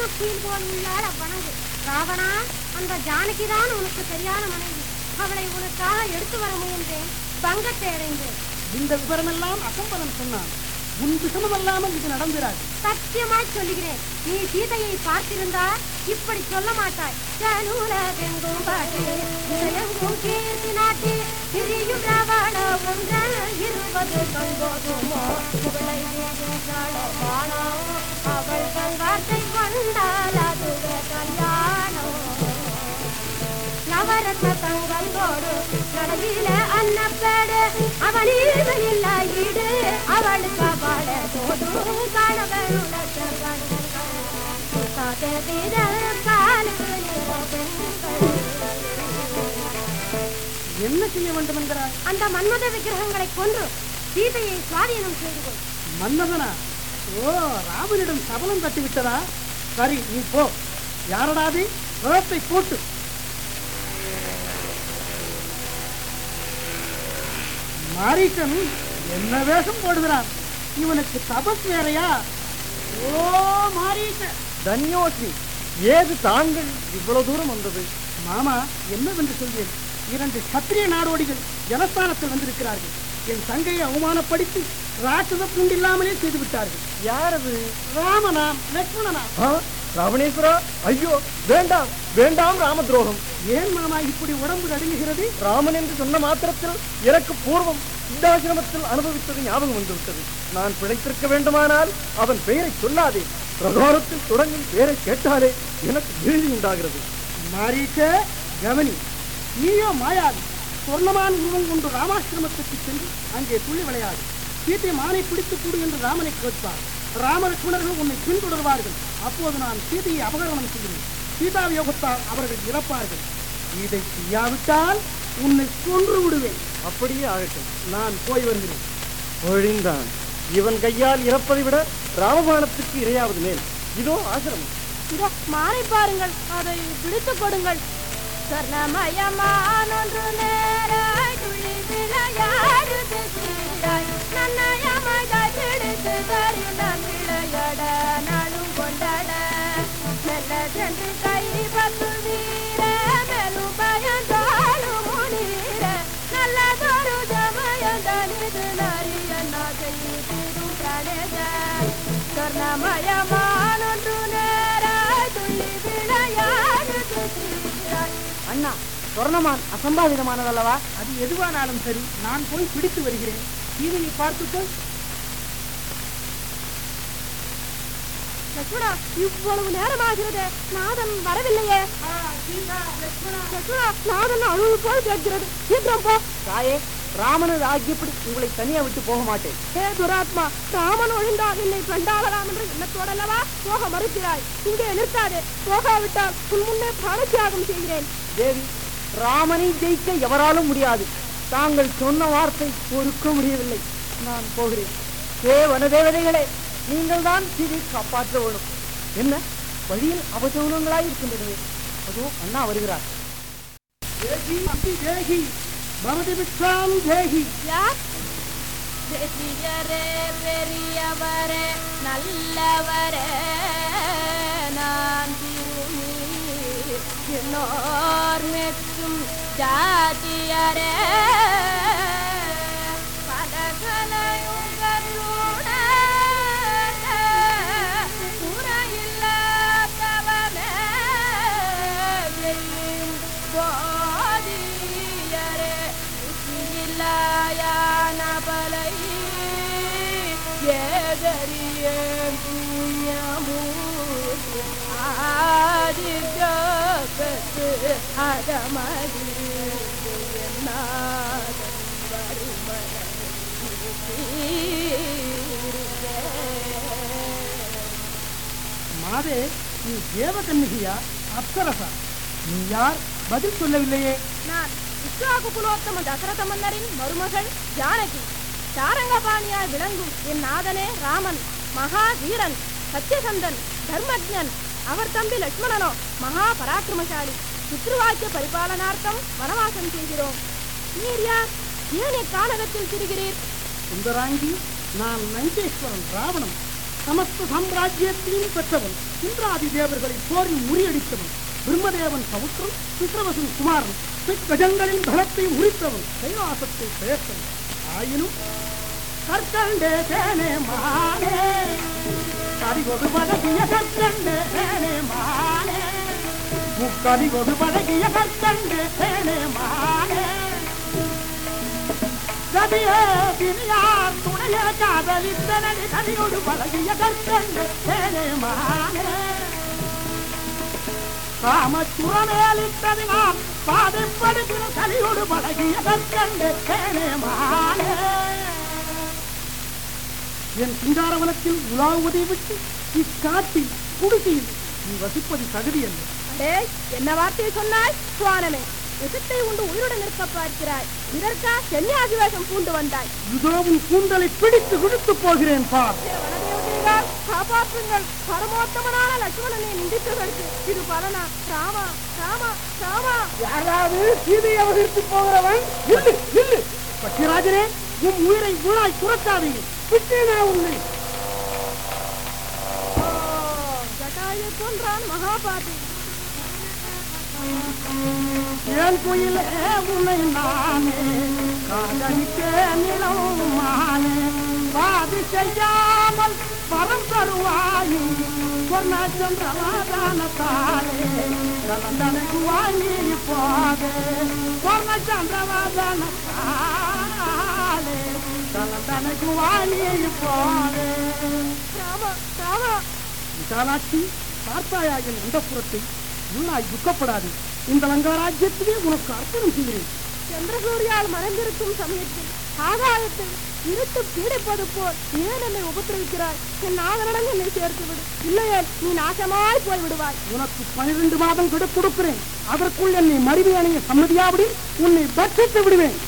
காமக்குயில் போல் உள்ளாள் வணங்கு ராவணா அந்த ஜானகி தான் உனக்கு சரியான மனைவி. அவளை உனக்காக எடுத்து வர முயன்றேன். பங்கத்தை அடைந்தேன். இந்த விவரமெல்லாம் அசம்பதம் சொன்னான். உன் விஷமமல்லாமல் இது நடந்திராது. சத்தியமாய் சொல்லுகிறேன். நீ சீதையை பார்த்திருந்தால் இப்படி சொல்ல மாட்டாய். ஜனுலகெங்கும் பாட்டு உலகெங்கும் கீர்த்தி நாட்டி திரியும் ராவண ஒன்றன் இருபது கண்போதுமோ நவரத்ன தங்கங்கோடு நடையில அன்னப்பேடு. அவனில் ஈடு அவளுக்கு அவள தோடும் என்ன செய்ய வேண்டும் என்கிறாய்? அந்த மன்மத விக்கிரகங்களை கொன்று சீதையை சுவாதீனம் செய்து கொள். மன்மதனா? ஓ ராமனிடம் சபலம் கட்டி விட்டதா சரி நீ போ. யாரடாது ரதத்தை கூட்டு மாரீசன் என்ன வேஷம் போடுகிறான் இவனுக்கு தபஸ் வேறையா? ஓ மாரீசன். தன்யோஸ்மி ஏது தாங்கள் இவ்வளவு தூரம் வந்தது? மாமா என்னவென்று சொல்வேன்? இரண்டு சத்திரிய நாடோடிகள் ஜனஸ்தானத்தில் வந்திருக்கிறார்கள். என் தங்கையை அவமானப்படுத்தி ராட்சத புண்டில்லாமலே செய்து விட்டார்கள் யார் அது ராமனாம் லட்சுமணனாம் ராவணேஸ்வரா ஐயோ வேண்டாம். வேண்டாம் ராம துரோகம் ஏன் மாமா இப்படி உடம்பு நடுங்குகிறது? ராமன் என்று சொன்ன மாத்திரத்தில் எனக்கு பூர்வம் சித்தாசிரமத்தில் அனுபவித்தது ஞாபகம் வந்துவிட்டது. நான் பிழைத்திருக்க வேண்டுமானால் அவன் பெயரை சொல்லாதே. பிரகாரத்தில் தொடங்கும் பெயரை கேட்டாலே எனக்கு வீழ்ச்சி உண்டாகிறது. மாரீச்ச கவனி நீயோ மாயாது சொர்ணமான உருவம் கொண்டு ராமாசிரமத்துக்கு சென்று அங்கே துள்ளி விளையாது சீத்தை மானை பிடித்து கூடு என்று ராமனை கேட்பார். ராமலட்சுமணர்கள் உன்னை பின்தொடர்வார்கள். அப்போது நான் சீதையை அபகரணம் செய்கிறேன். சீதா யோகத்தால் அவர்கள் இறப்பார்கள். இதை செய்யாவிட்டால் உன்னை கொன்று விடுவேன். அப்படியே ஆகட்டும் நான் போய் வருகிறேன். ஒழிந்தான். இவன் கையால் இறப்பதை விட ராமபாணத்துக்கு இரையாவது மேல். இதோ ஆசிரமம். இதோ மானை பாருங்கள். அதை பிடித்துக் கொடுங்கள் சொர்ணமயமானொன்று நேராய் துள்ளி விளையாடுது. பிரணேத சொர்ணமயமானொன்று நேராய் துள்ளி விளையாடுது சீராய் அண்ணா சொர்ணமான் அசம்பாவிதமானதல்லவா? அது எதுவானாலும் சரி நான் போய் பிடித்து வருகிறேன். சீதையை பார்த்துக்கோ லட்சுமணா இவ்வளவு நேரமாகிறது நாதன் வரவில்லையே. நாதன் அழுவு போல் கேட்கிறது. சீக்கிரம் போ. தாயே ராமனது ஆகியப்படி உங்களை தனியா விட்டு போக மாட்டேன். ஹே துராத்மா ராமன் ஒழிந்தால் என்னை கண்டாளலாம் என்று எண்ணத்தோடல்லவா? போக மறுக்கிறாய். இங்கே நிற்காதே. போகாவிட்டால் உன் முன்னே பிராணத்தியாகம் செய்கிறேன். தேவி ராமனை ஜெயிக்க எவராலும் முடியாது. தாங்கள் சொன்ன வார்த்தை பொறுக்க முடியவில்லை. நான் போகிறேன். ஹே வனதேவதைகளே நீங்கள் தான் சீதை காப்பாற்ற வேணும் என்ன? வழியில் அவசவனங்களாய் இருக்கின்றன அதோ அண்ணா வருகிறார். தேகி தேகி. भवति भिक्षां देहि രസികരെ പെരിയവരെ നല്ലവരെ നാൻ തിരുമി നോർമെത്തും ജാതിയരേ மாதே நீ தேவகன்னிகையா? அப்சரசா நீ யார்? பதில் சொல்லவில்லையே. நான் விஸ்வாகு குலோத்தம தசரத மன்னரின் மருமகள் ஜானகி. சாரங்கபாணியாய் விளங்கும் என் நாதனே ராமன். மகா வீரன் சத்தியசந்தன் தர்மஜன் அவர் தம்பி லட்சுமணனோ மகா பராக்கிரமசாலி பித்ருவாக்கிய பரிபாலனார்த்தம் வனவாசம் செய்கிறோம். நீர் யார்? ஏன் இக்காலகத்தில் திரிகிறீர் சுந்தராங்கி நான் நஞ்சேஸ்வரன் ராவணன். சமஸ்த சாம்ராஜ்யத்தையும் பெற்றவன் இந்திராதி தேவர்களை போரில் முறியடித்தவன் பிரம்மதேவன் சமுத்திரம் விஸ்ரவசன் குமாரன் கஜங்களின் பலத்தை உரித்தவன் கைலாசத்தை பெயர்த்தவன் ஆயினும் கற்கண்டு தேனே மானே. கரிகொடு பழகிய கற்கண்டே தேனே மானே. முக்கரிகொடு பழகிய கற்கண்டே தேனே மானே. கதியே தினியார் துணைய காதலித்தனடி கதிகொடு பழகிய கற்கண்டே தேனே மானே. காமச்சுரமேலிட்டதினால் பாதைப்படுகிற கலியோடு பழகிய கற்கண்டு தேனே மானே. என் சிங்காரவனத்தில் உலாவுவதை விட்டு இக்காட்டில் குடிசையில் நீ வசிப்பது தகுதி அல்ல. என்ன வார்த்தையை சொன்னாய் சுவானமே? எசத்தை உண்டு உயிருடன் இருக்க பார்க்கிறாய். இதற்கா சென்னியாதி வேஷம் பூண்டு வந்தாய். இதோ உன் கூந்தலை பிடித்து விடுத்து போகிறேன் பார். காப்பாற்றுங்கள். பரமோத்தமனான லட்சுமணனை நிந்தித்தவர்களுக்கு இது பலனா? ராமா ராமா ராமா. யாராவது சீதையை அவகரித்து போகிறவன்? இல்லை இல்லை பட்டிராஜனே உன் உயிரை வீணாய் துறக்காதீங்க விட்டேனா உன்னை ஜட்டாயை கொன்றான் மகாபாதி ஏன் குயிலே உன்னை நானே காதலிக்கே நிலம் மானே பாதி செய்யாமல் பரம் தருவாயி சொன்ன சந்திரவாதானத்தாலே கலந்தனைக்கு வாங்கி போதே சொன்ன சந்திரவாதானத்தாலே கலந்தனைக்கு வாங்கி போதே விசாலாட்சி பார்த்தாயா என் அந்தப்புறத்தை உள்ளாய் துக்கப்படாது. இந்த லங்காராஜ்யத்திலே உனக்கு அர்ப்பணம் செய்கிறேன். சந்திரசூரியால் மறைந்திருக்கும் சமயத்தில் ஆகாயத்தில் இருட்டு பீடிப்பது போல் ஏன் என்னை உபத்திரவிக்கிறாய்? என் நாகனுடன் என்னை சேர்த்து விடு இல்லையே நீ நாசமாய் போய் விடுவாய் உனக்கு பனிரெண்டு மாதம் கெடு கொடுக்கிறேன். அதற்குள் என்னை மறுவி அணைய சம்மதியாவிடில் உன்னை பட்சித்து விடுவேன்.